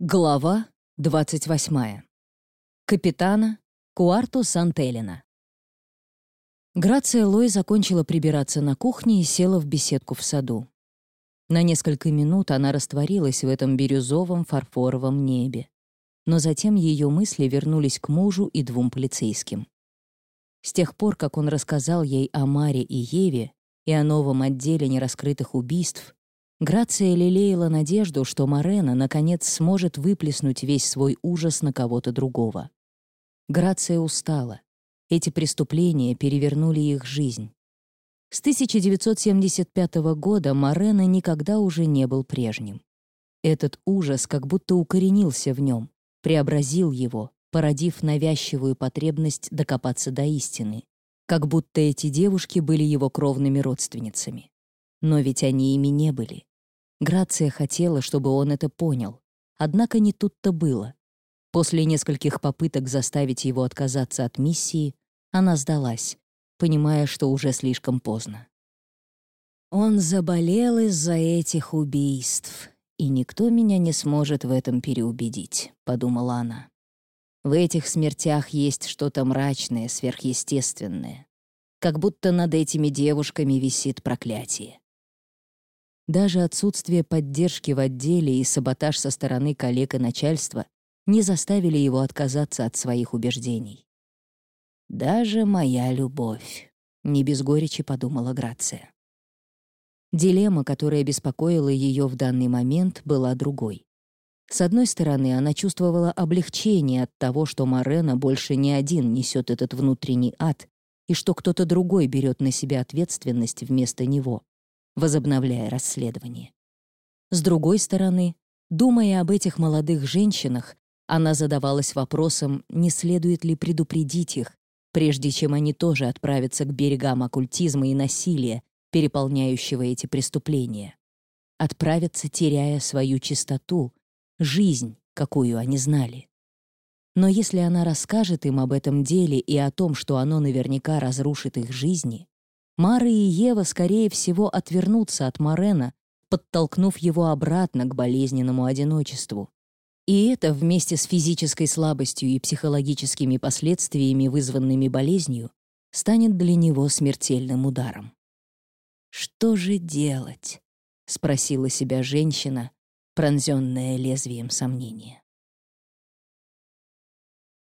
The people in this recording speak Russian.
Глава 28. Капитана Куарту Сантелина. Грация Лой закончила прибираться на кухне и села в беседку в саду. На несколько минут она растворилась в этом бирюзовом фарфоровом небе. Но затем ее мысли вернулись к мужу и двум полицейским. С тех пор, как он рассказал ей о Маре и Еве и о новом отделе нераскрытых убийств, Грация лелеяла надежду, что Морена наконец сможет выплеснуть весь свой ужас на кого-то другого. Грация устала. Эти преступления перевернули их жизнь. С 1975 года Морена никогда уже не был прежним. Этот ужас как будто укоренился в нем, преобразил его, породив навязчивую потребность докопаться до истины, как будто эти девушки были его кровными родственницами. Но ведь они ими не были. Грация хотела, чтобы он это понял. Однако не тут-то было. После нескольких попыток заставить его отказаться от миссии, она сдалась, понимая, что уже слишком поздно. «Он заболел из-за этих убийств, и никто меня не сможет в этом переубедить», — подумала она. «В этих смертях есть что-то мрачное, сверхъестественное, как будто над этими девушками висит проклятие. Даже отсутствие поддержки в отделе и саботаж со стороны коллег и начальства не заставили его отказаться от своих убеждений. «Даже моя любовь», — не без горечи подумала Грация. Дилемма, которая беспокоила ее в данный момент, была другой. С одной стороны, она чувствовала облегчение от того, что Морена больше не один несет этот внутренний ад, и что кто-то другой берет на себя ответственность вместо него возобновляя расследование. С другой стороны, думая об этих молодых женщинах, она задавалась вопросом, не следует ли предупредить их, прежде чем они тоже отправятся к берегам оккультизма и насилия, переполняющего эти преступления. Отправятся, теряя свою чистоту, жизнь, какую они знали. Но если она расскажет им об этом деле и о том, что оно наверняка разрушит их жизни, Мара и Ева, скорее всего, отвернутся от Марена, подтолкнув его обратно к болезненному одиночеству. И это вместе с физической слабостью и психологическими последствиями, вызванными болезнью, станет для него смертельным ударом. «Что же делать?» — спросила себя женщина, пронзенная лезвием сомнения.